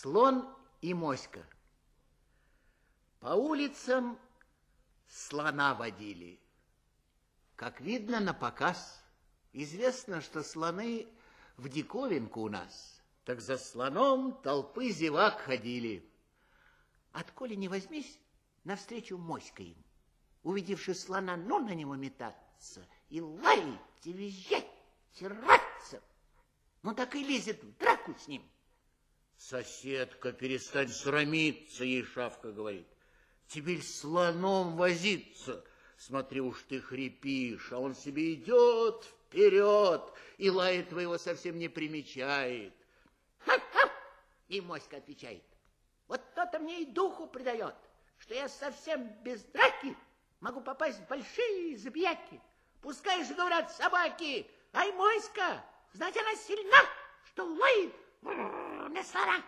Слон и моська. По улицам слона водили. Как видно на показ, известно, что слоны в диковинку у нас. Так за слоном толпы зевак ходили. Отколи не возьмись, навстречу моська им. Увидевши слона, ну на него метаться и лаять, и визжать, и раться. Ну так и лезет в драку с ним. Соседка, перестань срамиться, ей шавка говорит. Тебе слоном возиться? Смотри уж ты хрипишь, а он себе идет вперед и лает твоего совсем не примечает. Ха-ха! И моська отвечает. Вот то-то мне и духу придает, что я совсем без драки могу попасть в большие забияки. Пускай же говорят собаки, ай, моська, знать она сильна, что лает не слона.